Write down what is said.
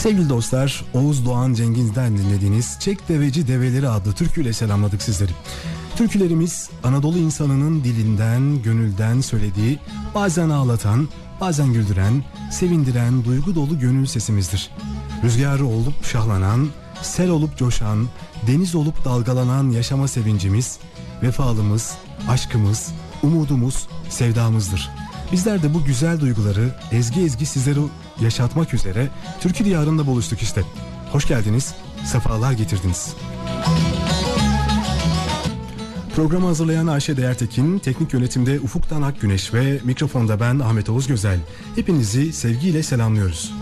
Sevgili dostlar, Oğuz Doğan Cengiz'den dinlediğiniz Çek Deveci Develeri adlı türküyle selamladık sizleri. Türkülerimiz Anadolu insanının dilinden, gönülden söylediği, bazen ağlatan, bazen güldüren, sevindiren, duygu dolu gönül sesimizdir. Rüzgarı olup şahlanan, sel olup coşan, deniz olup dalgalanan yaşama sevincimiz, vefalımız, aşkımız, umudumuz, sevdamızdır. Bizler de bu güzel duyguları ezgi ezgi sizlere yaşatmak üzere Türkü Diyarı'nda buluştuk işte. Hoş geldiniz, sefalar getirdiniz. Programı hazırlayan Ayşe Değertekin, teknik yönetimde Ufuktan Akgüneş ve mikrofonda ben Ahmet Oğuz Gözel. Hepinizi sevgiyle selamlıyoruz.